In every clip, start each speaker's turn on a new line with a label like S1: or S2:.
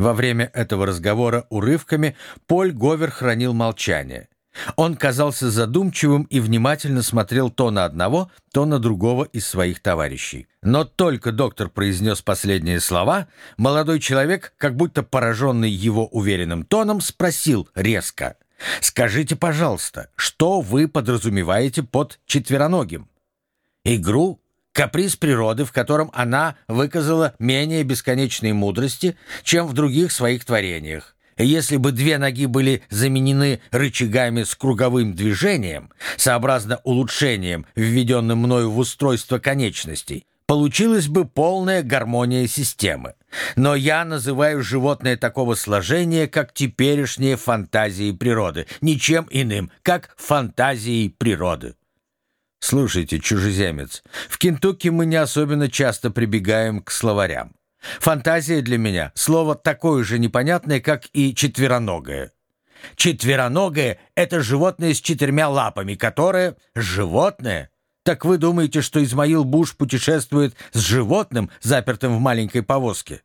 S1: Во время этого разговора урывками Поль Говер хранил молчание. Он казался задумчивым и внимательно смотрел то на одного, то на другого из своих товарищей. Но только доктор произнес последние слова, молодой человек, как будто пораженный его уверенным тоном, спросил резко. «Скажите, пожалуйста, что вы подразумеваете под четвероногим?» «Игру каприз природы, в котором она выказала менее бесконечной мудрости, чем в других своих творениях. Если бы две ноги были заменены рычагами с круговым движением, сообразно улучшением, введенным мною в устройство конечностей, получилась бы полная гармония системы. Но я называю животное такого сложения, как теперешние фантазии природы, ничем иным, как фантазией природы. Слушайте, чужеземец, в Кентукки мы не особенно часто прибегаем к словарям. Фантазия для меня — слово такое же непонятное, как и четвероногое. Четвероногое — это животное с четырьмя лапами, которое... Животное? Так вы думаете, что Измаил Буш путешествует с животным, запертым в маленькой повозке?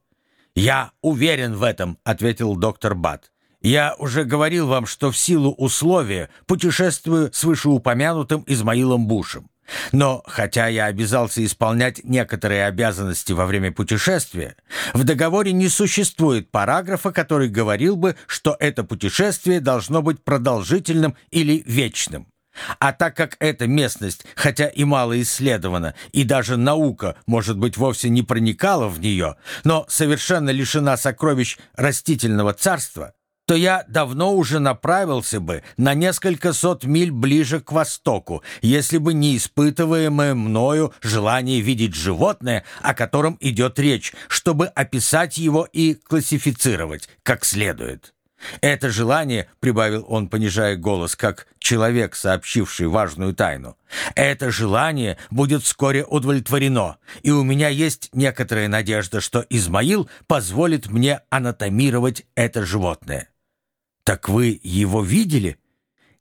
S1: «Я уверен в этом», — ответил доктор Бат. «Я уже говорил вам, что в силу условия путешествую с вышеупомянутым Измаилом Бушем. Но хотя я обязался исполнять некоторые обязанности во время путешествия, в договоре не существует параграфа, который говорил бы, что это путешествие должно быть продолжительным или вечным. А так как эта местность, хотя и мало исследована, и даже наука, может быть, вовсе не проникала в нее, но совершенно лишена сокровищ растительного царства, то я давно уже направился бы на несколько сот миль ближе к востоку, если бы не испытываемое мною желание видеть животное, о котором идет речь, чтобы описать его и классифицировать как следует. Это желание, прибавил он, понижая голос, как человек, сообщивший важную тайну, это желание будет вскоре удовлетворено, и у меня есть некоторая надежда, что Измаил позволит мне анатомировать это животное. «Так вы его видели?»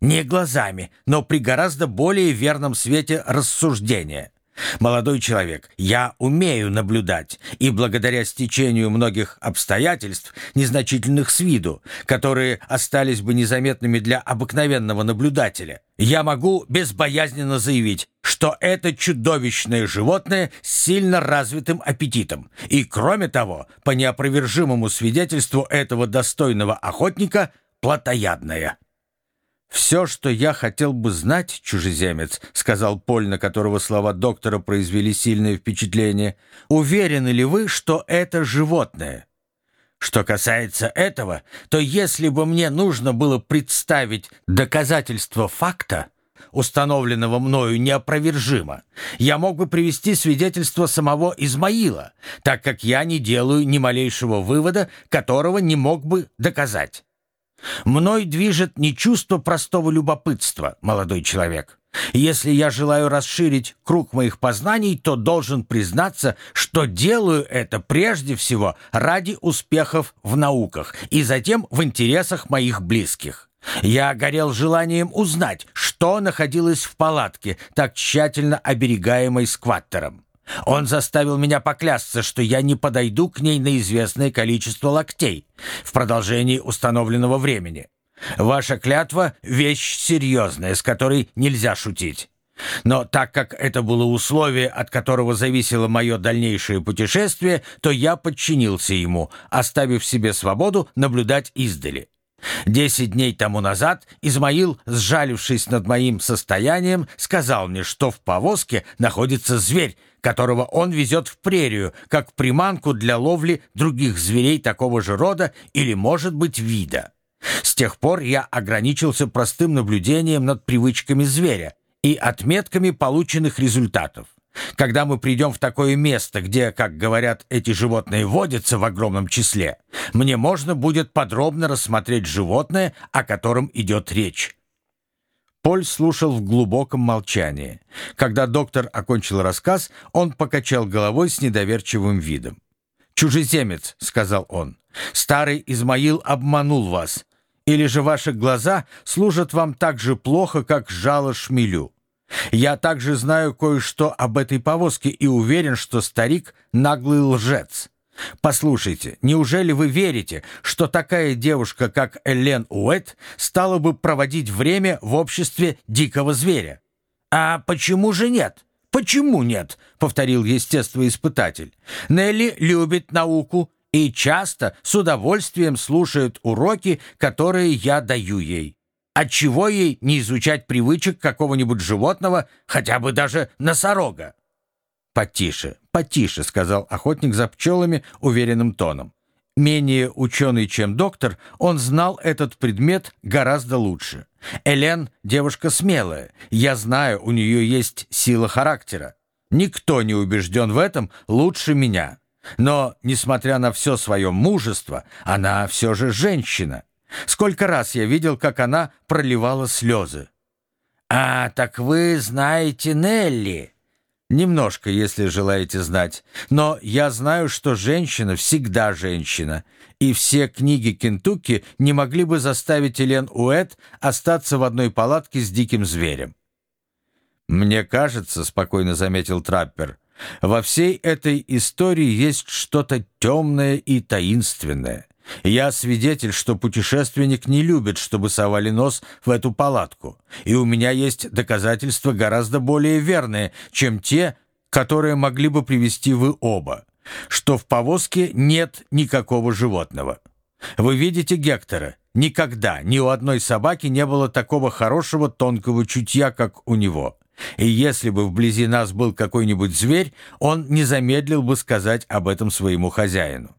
S1: «Не глазами, но при гораздо более верном свете рассуждения. Молодой человек, я умею наблюдать, и благодаря стечению многих обстоятельств, незначительных с виду, которые остались бы незаметными для обыкновенного наблюдателя, я могу безбоязненно заявить, что это чудовищное животное с сильно развитым аппетитом, и, кроме того, по неопровержимому свидетельству этого достойного охотника – плотоядная». «Все, что я хотел бы знать, чужеземец», — сказал Поль, на которого слова доктора произвели сильное впечатление, «уверены ли вы, что это животное?» Что касается этого, то если бы мне нужно было представить доказательство факта, установленного мною неопровержимо, я мог бы привести свидетельство самого Измаила, так как я не делаю ни малейшего вывода, которого не мог бы доказать. Мной движет не чувство простого любопытства, молодой человек. Если я желаю расширить круг моих познаний, то должен признаться, что делаю это прежде всего ради успехов в науках и затем в интересах моих близких. Я горел желанием узнать, что находилось в палатке, так тщательно оберегаемой скваттером. Он заставил меня поклясться, что я не подойду к ней на известное количество локтей в продолжении установленного времени. Ваша клятва — вещь серьезная, с которой нельзя шутить. Но так как это было условие, от которого зависело мое дальнейшее путешествие, то я подчинился ему, оставив себе свободу наблюдать издали. Десять дней тому назад Измаил, сжалившись над моим состоянием, сказал мне, что в повозке находится зверь, которого он везет в прерию, как приманку для ловли других зверей такого же рода или, может быть, вида. С тех пор я ограничился простым наблюдением над привычками зверя и отметками полученных результатов. Когда мы придем в такое место, где, как говорят, эти животные водятся в огромном числе, мне можно будет подробно рассмотреть животное, о котором идет речь. Поль слушал в глубоком молчании. Когда доктор окончил рассказ, он покачал головой с недоверчивым видом. «Чужеземец», — сказал он, — «старый Измаил обманул вас. Или же ваши глаза служат вам так же плохо, как жало шмелю. Я также знаю кое-что об этой повозке и уверен, что старик — наглый лжец. Послушайте, неужели вы верите, что такая девушка, как Элен Уэт, стала бы проводить время в обществе дикого зверя? А почему же нет? Почему нет? Повторил естествоиспытатель. Нелли любит науку и часто с удовольствием слушает уроки, которые я даю ей. Отчего ей не изучать привычек какого-нибудь животного, хотя бы даже носорога? «Потише, потише», — сказал охотник за пчелами уверенным тоном. Менее ученый, чем доктор, он знал этот предмет гораздо лучше. Элен — девушка смелая. Я знаю, у нее есть сила характера. Никто не убежден в этом лучше меня. Но, несмотря на все свое мужество, она все же женщина. Сколько раз я видел, как она проливала слезы. «А, так вы знаете Нелли?» Немножко, если желаете знать. Но я знаю, что женщина всегда женщина. И все книги Кентукки не могли бы заставить Элен Уэт остаться в одной палатке с диким зверем. «Мне кажется», — спокойно заметил Траппер, «во всей этой истории есть что-то темное и таинственное. Я свидетель, что путешественник не любит, чтобы совали нос в эту палатку, и у меня есть доказательства гораздо более верные, чем те, которые могли бы привести вы оба, что в повозке нет никакого животного. Вы видите Гектора? Никогда ни у одной собаки не было такого хорошего тонкого чутья, как у него. И если бы вблизи нас был какой-нибудь зверь, он не замедлил бы сказать об этом своему хозяину.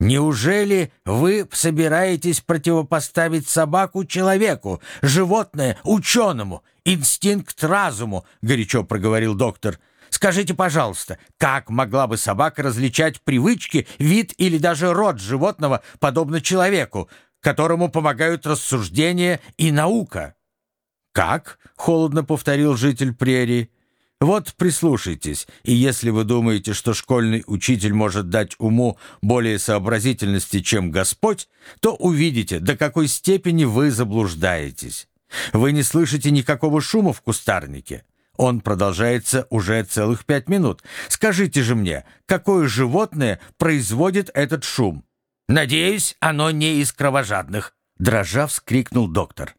S1: Неужели вы собираетесь противопоставить собаку человеку, животное ученому, инстинкт разуму, горячо проговорил доктор. Скажите, пожалуйста, как могла бы собака различать привычки, вид или даже род животного, подобно человеку, которому помогают рассуждения и наука? Как? холодно повторил житель прерии. Вот прислушайтесь, и если вы думаете, что школьный учитель может дать уму более сообразительности, чем Господь, то увидите, до какой степени вы заблуждаетесь. Вы не слышите никакого шума в кустарнике. Он продолжается уже целых пять минут. Скажите же мне, какое животное производит этот шум? Надеюсь, оно не из кровожадных, дрожа вскрикнул доктор.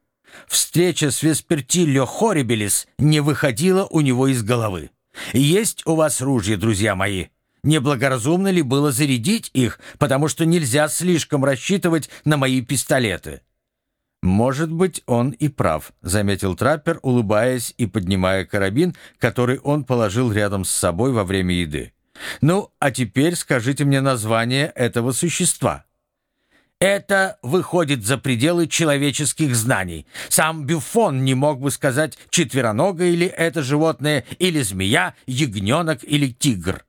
S1: Встреча с Веспертильо Хорибелис не выходила у него из головы. «Есть у вас ружья, друзья мои?» Неблагоразумно ли было зарядить их, потому что нельзя слишком рассчитывать на мои пистолеты? «Может быть, он и прав», — заметил траппер, улыбаясь и поднимая карабин, который он положил рядом с собой во время еды. «Ну, а теперь скажите мне название этого существа». Это выходит за пределы человеческих знаний. Сам Бюфон не мог бы сказать, четвероногое ли это животное, или змея, ягненок или тигр.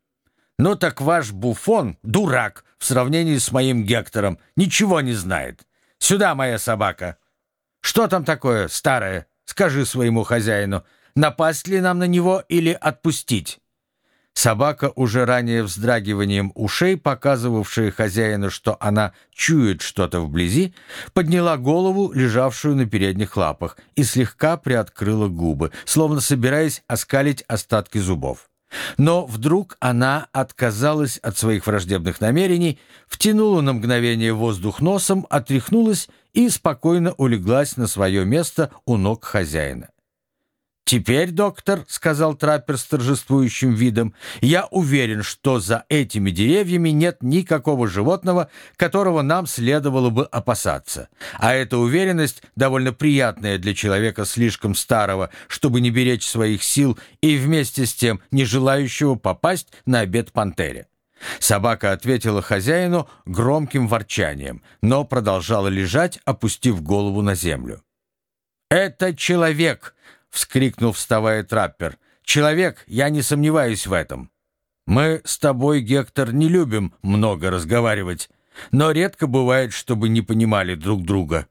S1: Ну так ваш Буфон — дурак в сравнении с моим Гектором, ничего не знает. Сюда, моя собака. Что там такое старое? Скажи своему хозяину, напасть ли нам на него или отпустить? Собака, уже ранее вздрагиванием ушей, показывавшая хозяину, что она чует что-то вблизи, подняла голову, лежавшую на передних лапах, и слегка приоткрыла губы, словно собираясь оскалить остатки зубов. Но вдруг она отказалась от своих враждебных намерений, втянула на мгновение воздух носом, отряхнулась и спокойно улеглась на свое место у ног хозяина. «Теперь, доктор», — сказал траппер с торжествующим видом, «я уверен, что за этими деревьями нет никакого животного, которого нам следовало бы опасаться. А эта уверенность довольно приятная для человека слишком старого, чтобы не беречь своих сил и вместе с тем не желающего попасть на обед пантере». Собака ответила хозяину громким ворчанием, но продолжала лежать, опустив голову на землю. «Это человек!» — вскрикнул, вставая траппер. «Человек, я не сомневаюсь в этом. Мы с тобой, Гектор, не любим много разговаривать, но редко бывает, чтобы не понимали друг друга».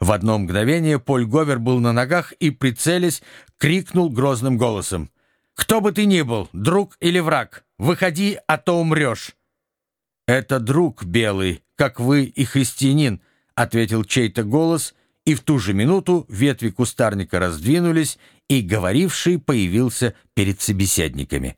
S1: В одно мгновение Поль Говер был на ногах и, прицелясь, крикнул грозным голосом. «Кто бы ты ни был, друг или враг, выходи, а то умрешь!» «Это друг белый, как вы и христианин», — ответил чей-то голос — и в ту же минуту ветви кустарника раздвинулись, и говоривший появился перед собеседниками.